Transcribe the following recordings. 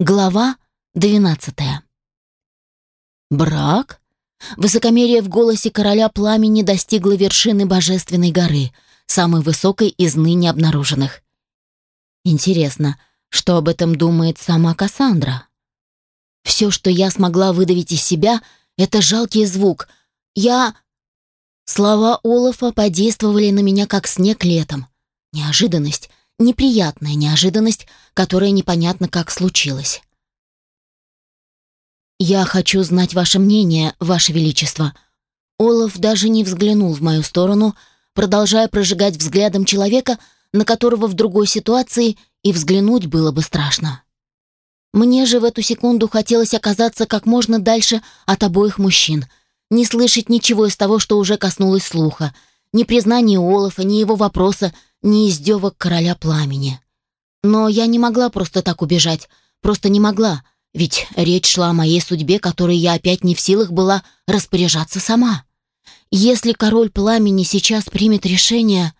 Глава двенадцатая. Брак? Высокомерие в голосе короля пламени достигло вершины божественной горы, самой высокой из ныне обнаруженных. Интересно, что об этом думает сама Кассандра? Все, что я смогла выдавить из себя, это жалкий звук. Я... Слова Олафа подействовали на меня, как снег летом. Неожиданность, неприятная неожиданность, которая непонятно как случилась. «Я хочу знать ваше мнение, ваше величество». Олаф даже не взглянул в мою сторону, продолжая прожигать взглядом человека, на которого в другой ситуации и взглянуть было бы страшно. Мне же в эту секунду хотелось оказаться как можно дальше от обоих мужчин, не слышать ничего из того, что уже коснулось слуха, ни признания Олафа, ни его вопроса, ни издевок короля пламени. Но я не могла просто так убежать, просто не могла, ведь речь шла о моей судьбе, которой я опять не в силах была распоряжаться сама. Если король пламени сейчас примет решение...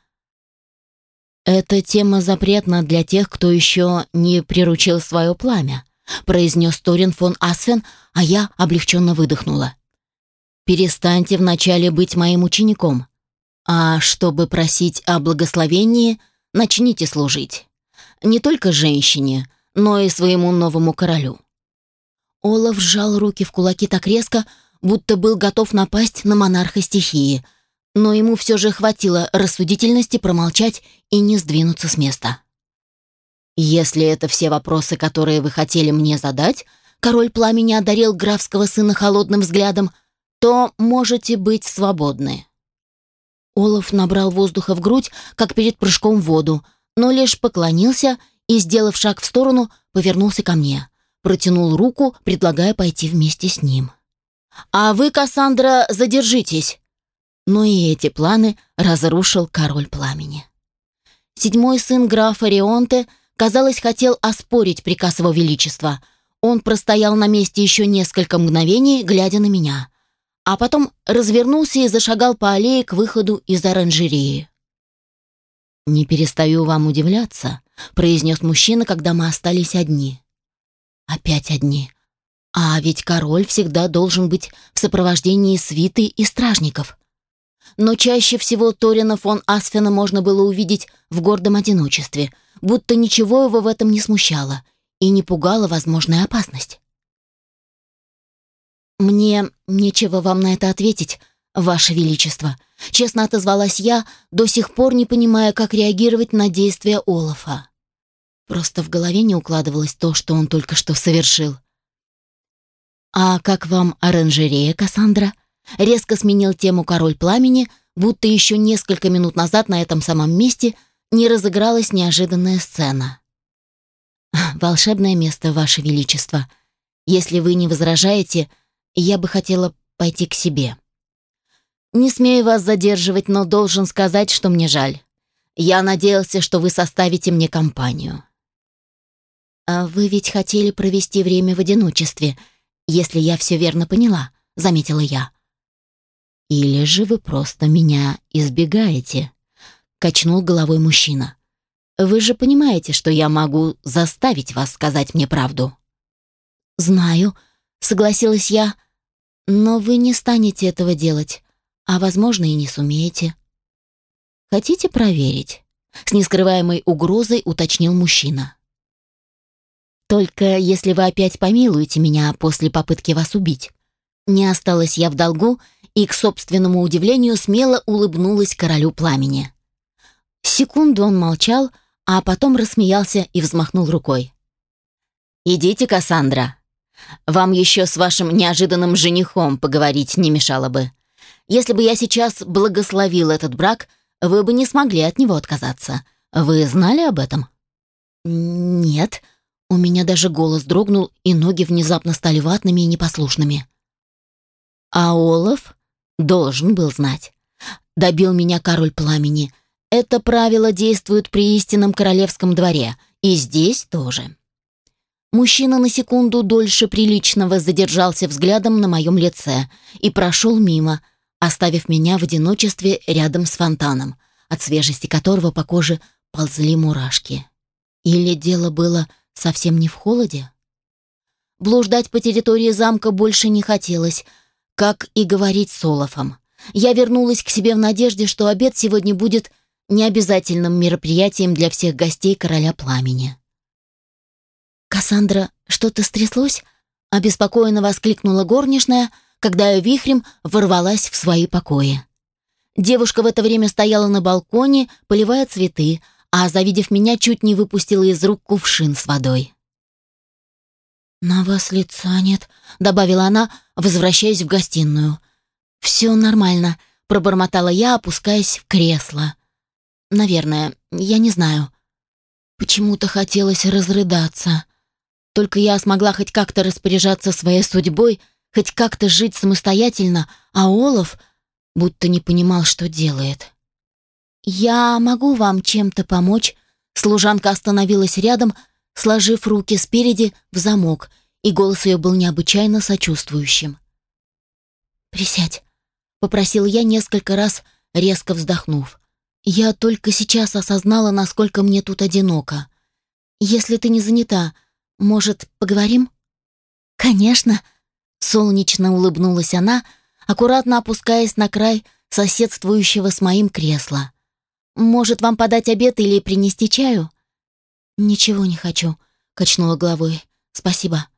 «Эта тема запретна для тех, кто еще не приручил свое пламя», произнес Торин фон Асфен, а я облегченно выдохнула. «Перестаньте вначале быть моим учеником. А чтобы просить о благословении, начните служить. Не только женщине, но и своему новому королю. Олаф сжал руки в кулаки так резко, будто был готов напасть на монарха стихии, но ему все же хватило рассудительности промолчать и не сдвинуться с места. «Если это все вопросы, которые вы хотели мне задать», король пламени одарил графского сына холодным взглядом, то можете быть свободны. Олаф набрал воздуха в грудь, как перед прыжком в воду, но лишь поклонился и, сделав шаг в сторону, повернулся ко мне. Протянул руку, предлагая пойти вместе с ним. «А вы, Кассандра, задержитесь!» Но и эти планы разрушил король пламени. Седьмой сын графа Рионте, казалось, хотел оспорить приказ его величества. Он простоял на месте еще несколько мгновений, глядя на меня — а потом развернулся и зашагал по аллее к выходу из оранжереи. «Не перестаю вам удивляться», — произнес мужчина, когда мы остались одни. «Опять одни. А ведь король всегда должен быть в сопровождении свиты и стражников». Но чаще всего Торина фон Асфена можно было увидеть в гордом одиночестве, будто ничего его в этом не смущало и не пугала возможная опасность. «Мне нечего вам на это ответить, Ваше Величество», — честно отозвалась я, до сих пор не понимая, как реагировать на действия Олафа. Просто в голове не укладывалось то, что он только что совершил. «А как вам оранжерея, Кассандра?» Резко сменил тему король пламени, будто еще несколько минут назад на этом самом месте не разыгралась неожиданная сцена. «Волшебное место, Ваше Величество. Если вы не возражаете, я бы хотела пойти к себе. Не смею вас задерживать, но должен сказать, что мне жаль. Я надеялся, что вы составите мне компанию. А вы ведь хотели провести время в одиночестве, если я все верно поняла, заметила я. Или же вы просто меня избегаете? Качнул головой мужчина. Вы же понимаете, что я могу заставить вас сказать мне правду. Знаю, согласилась я, но вы не станете этого делать, а, возможно, и не сумеете. Хотите проверить? С нескрываемой угрозой уточнил мужчина. Только если вы опять помилуете меня после попытки вас убить. Не осталась я в долгу и, к собственному удивлению, смело улыбнулась королю пламени. Секунду он молчал, а потом рассмеялся и взмахнул рукой. «Идите, Кассандра, вам еще с вашим неожиданным женихом поговорить не мешало бы. Если бы я сейчас благословил этот брак, вы бы не смогли от него отказаться. Вы знали об этом? Нет. У меня даже голос дрогнул, и ноги внезапно стали ватными и непослушными. А Олаф должен был знать. Добил меня король пламени. Это правило действует при истинном королевском дворе, и здесь тоже. Мужчина на секунду дольше приличного задержался взглядом на моем лице и прошел мимо, оставив меня в одиночестве рядом с фонтаном, от свежести которого по коже ползли мурашки. Или дело было совсем не в холоде? блуждать по территории замка больше не хотелось, как и говорить с Олафом. Я вернулась к себе в надежде, что обед сегодня будет необязательным мероприятием для всех гостей Короля Пламени. «Кассандра, что-то стряслось?» — обеспокоенно воскликнула горничная, когда я вихрем ворвалась в свои покои. Девушка в это время стояла на балконе, поливая цветы, а, завидев меня, чуть не выпустила из рук кувшин с водой. «На вас лица нет», — добавила она, возвращаясь в гостиную. «Все нормально», — пробормотала я, опускаясь в кресло. «Наверное, я не знаю». Почему-то хотелось разрыдаться. Только я смогла хоть как-то распоряжаться своей судьбой, хоть как-то жить самостоятельно, а Олаф будто не понимал, что делает. «Я могу вам чем-то помочь?» Служанка остановилась рядом, сложив руки спереди в замок, и голос ее был необычайно сочувствующим. «Присядь», — попросил я несколько раз, резко вздохнув. «Я только сейчас осознала, насколько мне тут одиноко. Если ты не занята, может, поговорим?» «Конечно», — солнечно улыбнулась она, аккуратно опускаясь на край соседствующего с моим кресла. «Может, вам подать обед или принести чаю?» «Ничего не хочу», — качнула головой. «Спасибо».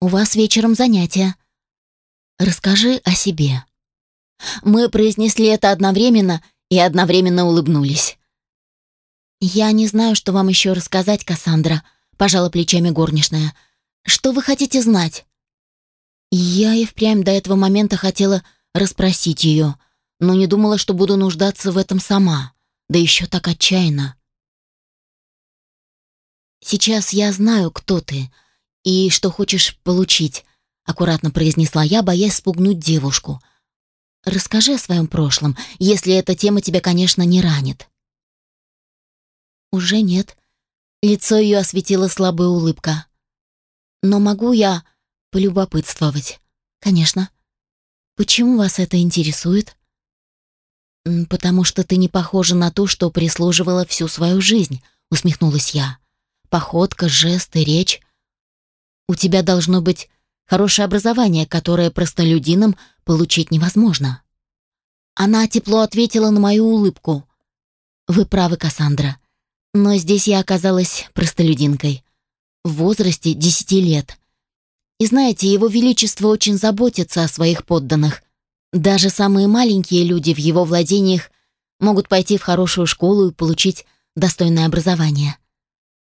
«У вас вечером занятия». «Расскажи о себе». Мы произнесли это одновременно и одновременно улыбнулись. «Я не знаю, что вам еще рассказать, Кассандра», — пожала плечами горничная. «Что вы хотите знать?» Я и впрямь до этого момента хотела расспросить ее, но не думала, что буду нуждаться в этом сама, да еще так отчаянно. «Сейчас я знаю, кто ты и что хочешь получить», — аккуратно произнесла я, боясь спугнуть девушку. «Расскажи о своем прошлом, если эта тема тебя, конечно, не ранит». «Уже нет». Лицо ее осветила слабая улыбка. «Но могу я полюбопытствовать?» «Конечно». «Почему вас это интересует?» «Потому что ты не похожа на ту, что прислуживала всю свою жизнь», — усмехнулась я походка, жесты, речь. У тебя должно быть хорошее образование, которое простолюдинам получить невозможно. Она тепло ответила на мою улыбку. Вы правы, Кассандра. Но здесь я оказалась простолюдинкой. В возрасте десяти лет. И знаете, его величество очень заботится о своих подданных. Даже самые маленькие люди в его владениях могут пойти в хорошую школу и получить достойное образование.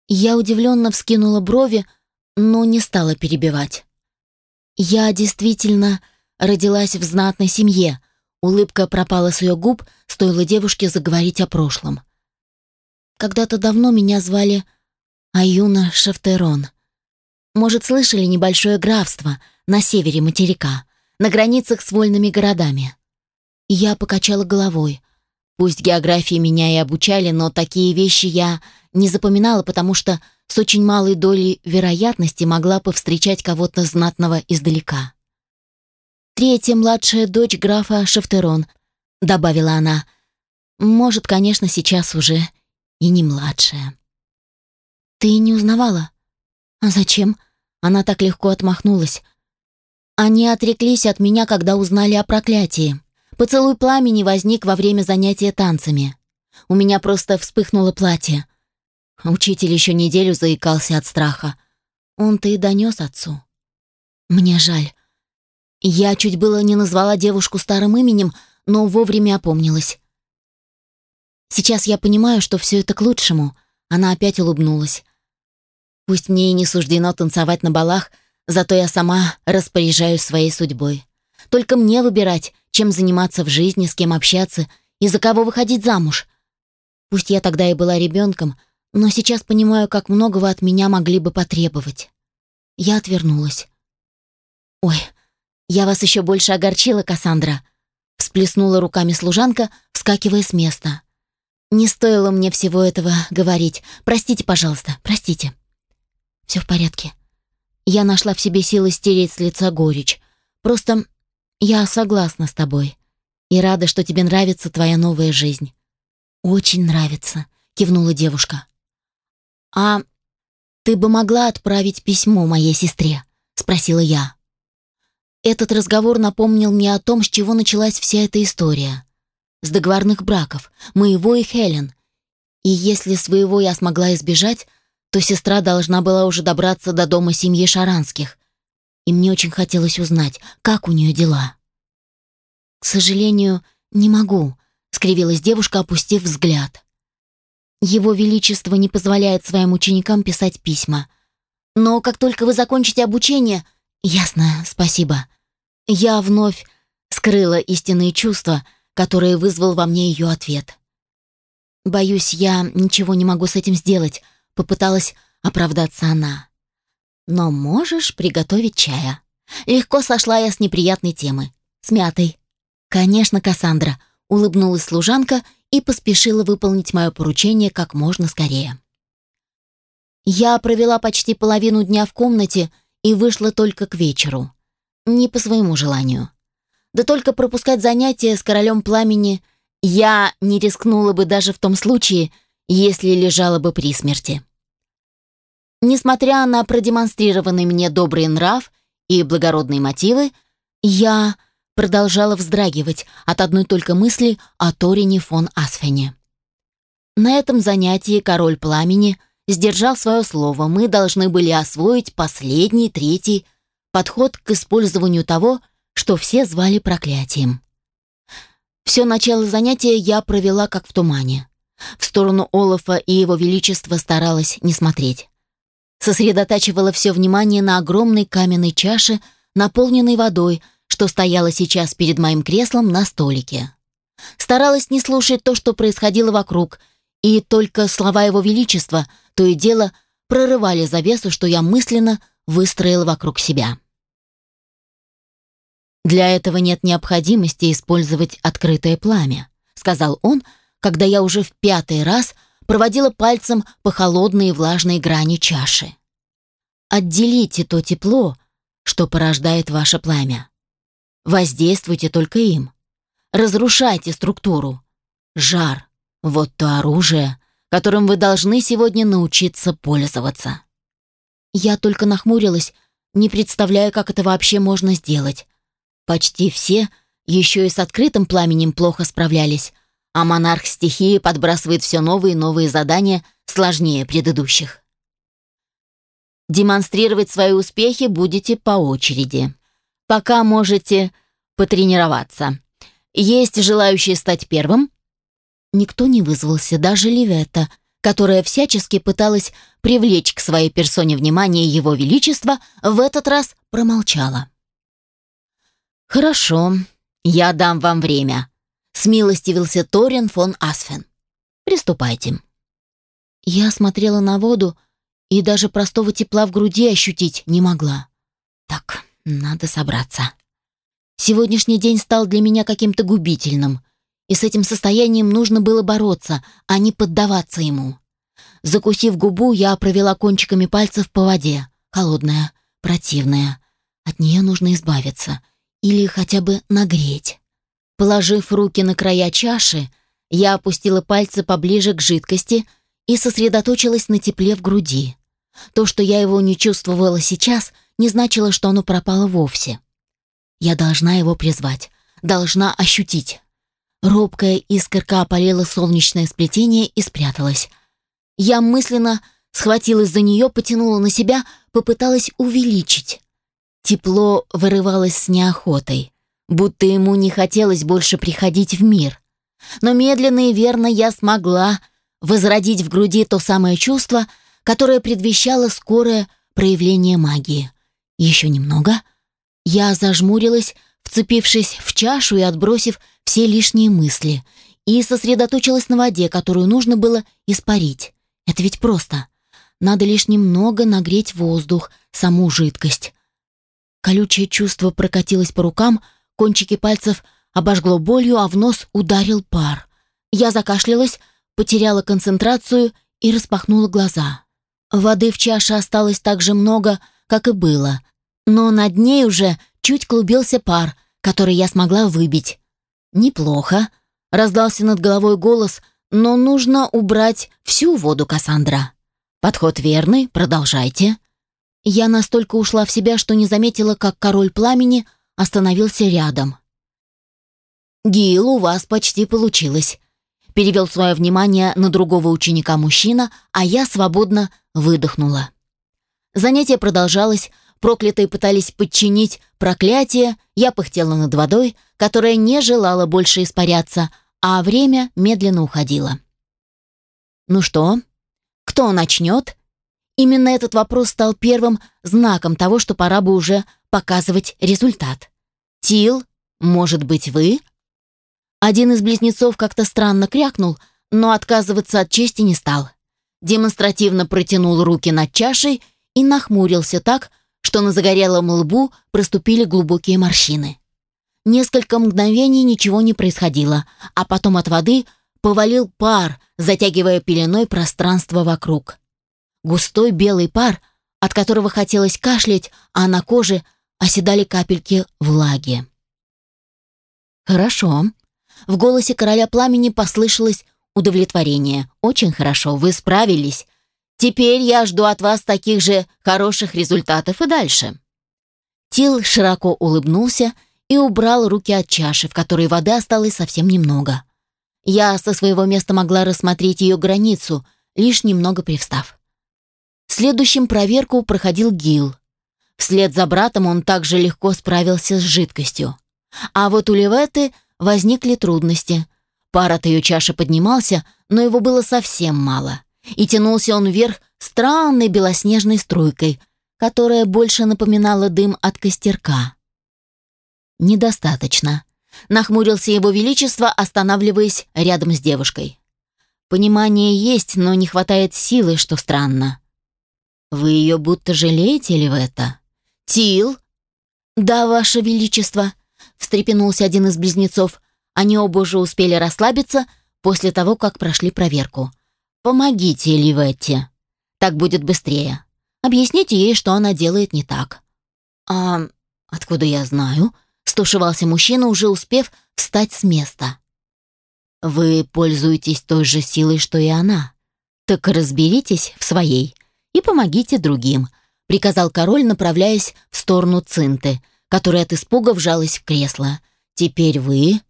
Я удивленно вскинула брови, но не стала перебивать. Я действительно родилась в знатной семье. Улыбка пропала с ее губ, стоило девушке заговорить о прошлом. Когда-то давно меня звали Аюна Шафтерон. Может, слышали небольшое графство на севере материка, на границах с вольными городами. Я покачала головой. Пусть географии меня и обучали, но такие вещи я не запоминала, потому что с очень малой долей вероятности могла повстречать кого-то знатного издалека. «Третья младшая дочь графа Шафтерон», — добавила она. «Может, конечно, сейчас уже и не младшая». «Ты не узнавала?» «А зачем?» Она так легко отмахнулась. «Они отреклись от меня, когда узнали о проклятии. Поцелуй пламени возник во время занятия танцами. У меня просто вспыхнуло платье. Учитель еще неделю заикался от страха. Он-то и донес отцу. Мне жаль. Я чуть было не назвала девушку старым именем, но вовремя опомнилась. Сейчас я понимаю, что все это к лучшему. Она опять улыбнулась. Пусть мне и не суждено танцевать на балах, зато я сама распоряжаюсь своей судьбой. Только мне выбирать, чем заниматься в жизни, с кем общаться и за кого выходить замуж. Пусть я тогда и была ребенком, но сейчас понимаю, как многого от меня могли бы потребовать. Я отвернулась. «Ой, я вас еще больше огорчила, Кассандра», всплеснула руками служанка, вскакивая с места. «Не стоило мне всего этого говорить. Простите, пожалуйста, простите». «Все в порядке». Я нашла в себе силы стереть с лица горечь. Просто я согласна с тобой и рада, что тебе нравится твоя новая жизнь. Очень нравится, кивнула девушка. А ты бы могла отправить письмо моей сестре? спросила я. Этот разговор напомнил мне о том, с чего началась вся эта история. С договорных браков, моего и Хелен. И если своего я смогла избежать, то сестра должна была уже добраться до дома семьи Шаранских. И мне очень хотелось узнать, как у нее дела. «К сожалению, не могу», — скривилась девушка, опустив взгляд. «Его Величество не позволяет своим ученикам писать письма. Но как только вы закончите обучение...» «Ясно, спасибо». Я вновь скрыла истинные чувства, которые вызвал во мне ее ответ. «Боюсь, я ничего не могу с этим сделать», — попыталась оправдаться она. «Но можешь приготовить чая». Легко сошла я с неприятной темы. С мятой. «Конечно, Кассандра», — улыбнулась служанка и поспешила выполнить мое поручение как можно скорее. Я провела почти половину дня в комнате и вышла только к вечеру. Не по своему желанию. Да только пропускать занятия с королем пламени я не рискнула бы даже в том случае, если лежала бы при смерти. Несмотря на продемонстрированный мне добрый нрав и благородные мотивы, я продолжала вздрагивать от одной только мысли о Торине фон Асфене. На этом занятии король пламени сдержал свое слово. Мы должны были освоить последний, третий подход к использованию того, что все звали проклятием. Все начало занятия я провела как в тумане. В сторону Олафа и его величества старалась не смотреть. Сосредотачивала все внимание на огромной каменной чаше, наполненной водой, что стояла сейчас перед моим креслом на столике. Старалась не слушать то, что происходило вокруг, и только слова его величества то и дело прорывали завесу, что я мысленно выстроила вокруг себя. «Для этого нет необходимости использовать открытое пламя», сказал он, когда я уже в пятый раз проводила пальцем по холодной и влажной грани чаши. «Отделите то тепло, что порождает ваше пламя. Воздействуйте только им. Разрушайте структуру. Жар — вот то оружие, которым вы должны сегодня научиться пользоваться». Я только нахмурилась, не представляя, как это вообще можно сделать. Почти все еще и с открытым пламенем плохо справлялись, а монарх стихии подбрасывает все новые и новые задания, сложнее предыдущих. Демонстрировать свои успехи будете по очереди. Пока можете потренироваться. Есть желающие стать первым? Никто не вызвался, даже Ливета, которая всячески пыталась привлечь к своей персоне внимание Его Величества, в этот раз промолчала. «Хорошо, я дам вам время», — смилостивился Торин фон Асфен. «Приступайте». Я смотрела на воду и даже простого тепла в груди ощутить не могла. Так, надо собраться. Сегодняшний день стал для меня каким-то губительным, и с этим состоянием нужно было бороться, а не поддаваться ему. Закусив губу, я провела кончиками пальцев по воде, холодная, противная. От нее нужно избавиться — или хотя бы нагреть. Положив руки на края чаши, я опустила пальцы поближе к жидкости и сосредоточилась на тепле в груди. То, что я его не чувствовала сейчас, не значило, что оно пропало вовсе. Я должна его призвать, должна ощутить. Робкая искорка опалила солнечное сплетение и спряталась. Я мысленно схватилась за нее, потянула на себя, попыталась увеличить. Тепло вырывалось с неохотой, будто ему не хотелось больше приходить в мир. Но медленно и верно я смогла возродить в груди то самое чувство, которое предвещало скорое проявление магии. Еще немного. Я зажмурилась, вцепившись в чашу и отбросив все лишние мысли, и сосредоточилась на воде, которую нужно было испарить. Это ведь просто. Надо лишь немного нагреть воздух, саму жидкость. Колючее чувство прокатилось по рукам, кончики пальцев обожгло болью, а в нос ударил пар. Я закашлялась, потеряла концентрацию и распахнула глаза. Воды в чаше осталось так же много, как и было, но над ней уже чуть клубился пар, который я смогла выбить. «Неплохо», — раздался над головой голос, «но нужно убрать всю воду, Кассандра». «Подход верный, продолжайте». Я настолько ушла в себя, что не заметила, как король пламени остановился рядом. «Гил, у вас почти получилось», — перевел свое внимание на другого ученика мужчина, а я свободно выдохнула. Занятие продолжалось, проклятые пытались подчинить проклятие, я пыхтела над водой, которая не желала больше испаряться, а время медленно уходило. «Ну что, кто начнет?» Именно этот вопрос стал первым знаком того, что пора бы уже показывать результат. «Тил, может быть, вы?» Один из близнецов как-то странно крякнул, но отказываться от чести не стал. Демонстративно протянул руки над чашей и нахмурился так, что на загорелом лбу проступили глубокие морщины. Несколько мгновений ничего не происходило, а потом от воды повалил пар, затягивая пеленой пространство вокруг. Густой белый пар, от которого хотелось кашлять, а на коже оседали капельки влаги. «Хорошо». В голосе короля пламени послышалось удовлетворение. «Очень хорошо, вы справились. Теперь я жду от вас таких же хороших результатов и дальше». Тил широко улыбнулся и убрал руки от чаши, в которой воды осталось совсем немного. Я со своего места могла рассмотреть ее границу, лишь немного привстав. Следующим проверку проходил Гил. Вслед за братом он также легко справился с жидкостью. А вот у Леветы возникли трудности. Пар от ее чаши поднимался, но его было совсем мало и тянулся он вверх странной белоснежной струйкой, которая больше напоминала дым от костерка. «Недостаточно», — нахмурился его величество, останавливаясь рядом с девушкой. «Понимание есть, но не хватает силы, что странно». «Вы ее будто жалеете ли в это?» «Тил?» «Да, ваше величество», — встрепенулся один из близнецов. Они оба уже успели расслабиться после того, как прошли проверку. Помогите Ливетте. Так будет быстрее. Объясните ей, что она делает не так. А откуда я знаю? Стушевался мужчина, уже успев встать с места. Вы пользуетесь той же силой, что и она. Так разберитесь в своей и помогите другим, приказал король, направляясь в сторону Цинты, которая от испуга вжалась в кресло. Теперь вы...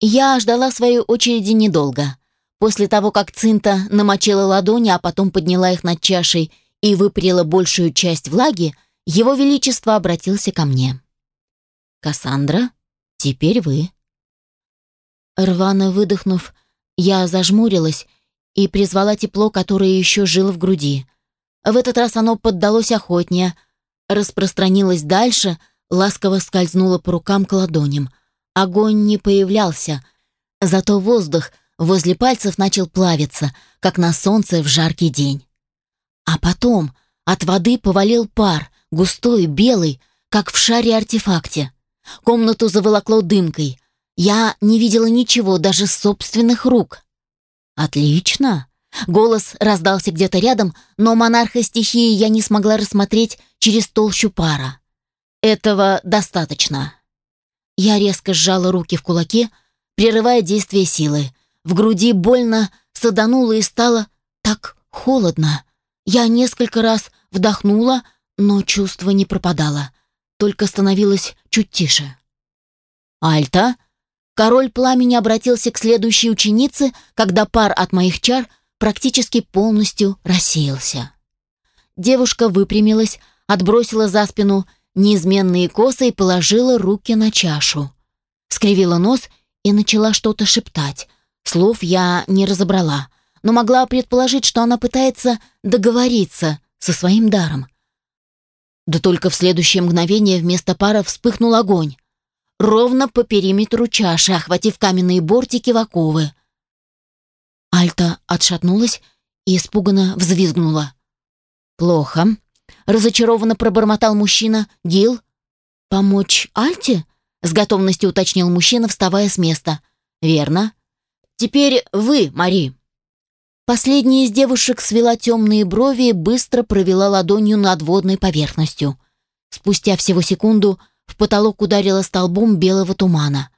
Я ждала своей очереди недолго. После того, как Цинта намочила ладони, а потом подняла их над чашей и выпарила большую часть влаги, его величество обратился ко мне. «Кассандра, теперь вы». Рвано выдохнув, я зажмурилась и призвала тепло, которое еще жило в груди. В этот раз оно поддалось охотнее, распространилось дальше, ласково скользнуло по рукам к ладоням. Огонь не появлялся, зато воздух — возле пальцев начал плавиться, как на солнце в жаркий день. А потом от воды повалил пар, густой, белый, как в шаре-артефакте. Комнату заволокло дымкой. Я не видела ничего, даже собственных рук. «Отлично!» Голос раздался где-то рядом, но монарха стихии я не смогла рассмотреть через толщу пара. «Этого достаточно». Я резко сжала руки в кулаки, прерывая действие силы, в груди больно садануло и стало так холодно. Я несколько раз вдохнула, но чувство не пропадало, только становилось чуть тише. «Альта!» Король пламени обратился к следующей ученице, когда пар от моих чар практически полностью рассеялся. Девушка выпрямилась, отбросила за спину неизменные косы и положила руки на чашу. Скривила нос и начала что-то шептать, Слов я не разобрала, но могла предположить, что она пытается договориться со своим даром. Да только в следующее мгновение вместо пара вспыхнул огонь. Ровно по периметру чаши, охватив каменные бортики в оковы. Альта отшатнулась и испуганно взвизгнула. «Плохо», — разочарованно пробормотал мужчина. «Гил?» «Помочь Альте?» — с готовностью уточнил мужчина, вставая с места. «Верно. Теперь вы, Мари». Последняя из девушек свела темные брови и быстро провела ладонью над водной поверхностью. Спустя всего секунду в потолок ударила столбом белого тумана.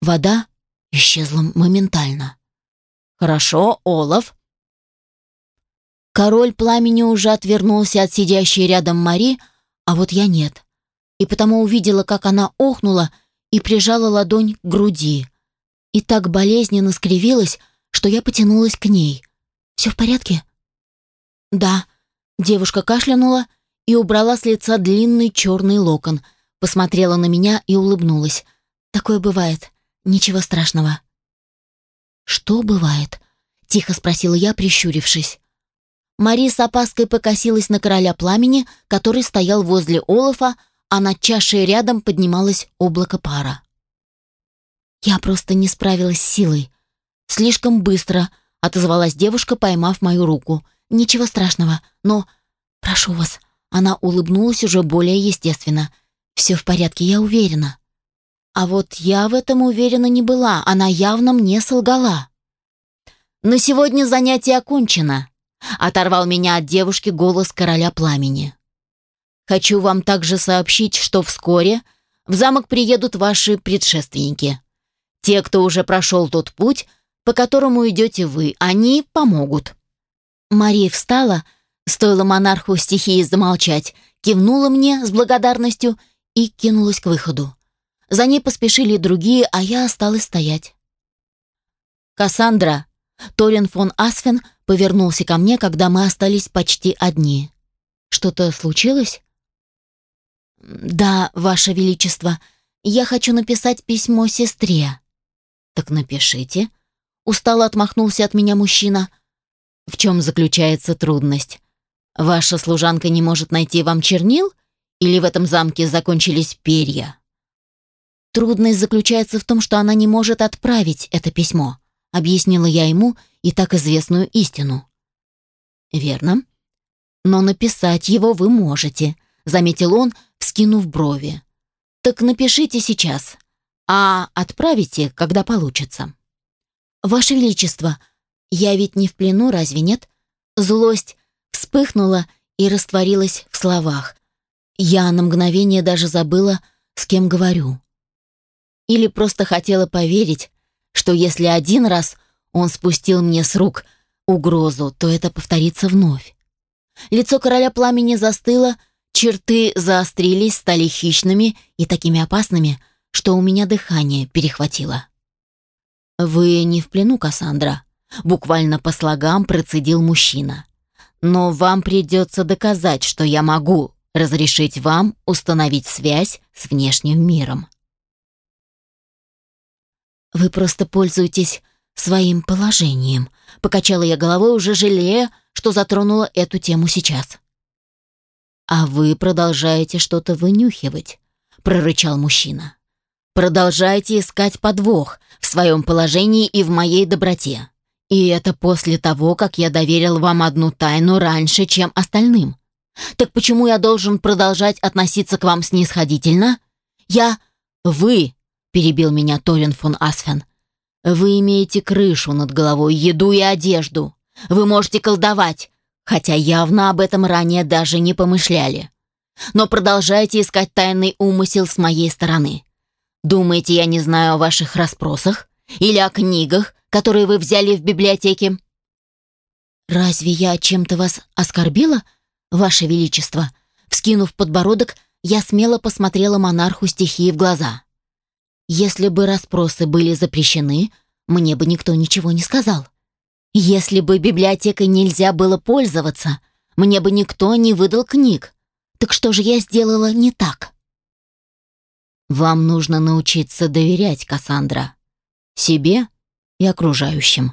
Вода исчезла моментально. «Хорошо, Олаф». Король пламени уже отвернулся от сидящей рядом Мари, а вот я нет. И потому увидела, как она охнула и прижала ладонь к груди. И так болезненно скривилась, что я потянулась к ней. «Все в порядке?» «Да». Девушка кашлянула и убрала с лица длинный черный локон, посмотрела на меня и улыбнулась. «Такое бывает. Ничего страшного». «Что бывает?» — тихо спросила я, прищурившись. Мари с опаской покосилась на короля пламени, который стоял возле Олафа, а над чашей рядом поднималось облако пара. «Я просто не справилась с силой. Слишком быстро», — отозвалась девушка, поймав мою руку. «Ничего страшного, но... Прошу вас». Она улыбнулась уже более естественно. «Все в порядке, я уверена». А вот я в этом уверена не была, она явно мне солгала. «На сегодня занятие окончено», — оторвал меня от девушки голос короля пламени. «Хочу вам также сообщить, что вскоре в замок приедут ваши предшественники. Те, кто уже прошел тот путь, по которому идете вы, они помогут». Мария встала, стоило монарху стихии замолчать, кивнула мне с благодарностью и кинулась к выходу. За ней поспешили другие, а я осталась стоять. «Кассандра!» Торин фон Асфен повернулся ко мне, когда мы остались почти одни. «Что-то случилось?» «Да, Ваше Величество, я хочу написать письмо сестре». «Так напишите», — устало отмахнулся от меня мужчина. «В чем заключается трудность? Ваша служанка не может найти вам чернил? Или в этом замке закончились перья?» «Трудность заключается в том, что она не может отправить это письмо», — объяснила я ему и так известную истину. «Верно. Но написать его вы можете», — заметил он, вскинув брови. «Так напишите сейчас, а отправите, когда получится». «Ваше Величество, я ведь не в плену, разве нет?» Злость вспыхнула и растворилась в словах. Я на мгновение даже забыла, с кем говорю. Или просто хотела поверить, что если один раз он спустил мне с рук угрозу, то это повторится вновь. Лицо короля пламени застыло, черты заострились, стали хищными и такими опасными, что у меня дыхание перехватило. «Вы не в плену, Кассандра», — буквально по слогам процедил мужчина. «Но вам придется доказать, что я могу разрешить вам установить связь с внешним миром». «Вы просто пользуетесь своим положением», — покачала я головой, уже жалея, что затронула эту тему сейчас. «А вы продолжаете что-то вынюхивать», — прорычал мужчина. «Продолжайте искать подвох в своем положении и в моей доброте. И это после того, как я доверил вам одну тайну раньше, чем остальным. Так почему я должен продолжать относиться к вам снисходительно? Я... Вы перебил меня Торин фон Асфен. Вы имеете крышу над головой, еду и одежду. Вы можете колдовать, хотя явно об этом ранее даже не помышляли. Но продолжайте искать тайный умысел с моей стороны. Думаете, я не знаю о ваших расспросах или о книгах, которые вы взяли в библиотеке? Разве я чем-то вас оскорбила, ваше величество? Вскинув подбородок, я смело посмотрела монарху стихии в глаза. Если бы расспросы были запрещены, мне бы никто ничего не сказал. Если бы библиотекой нельзя было пользоваться, мне бы никто не выдал книг. Так что же я сделала не так? Вам нужно научиться доверять, Кассандра. Себе и окружающим.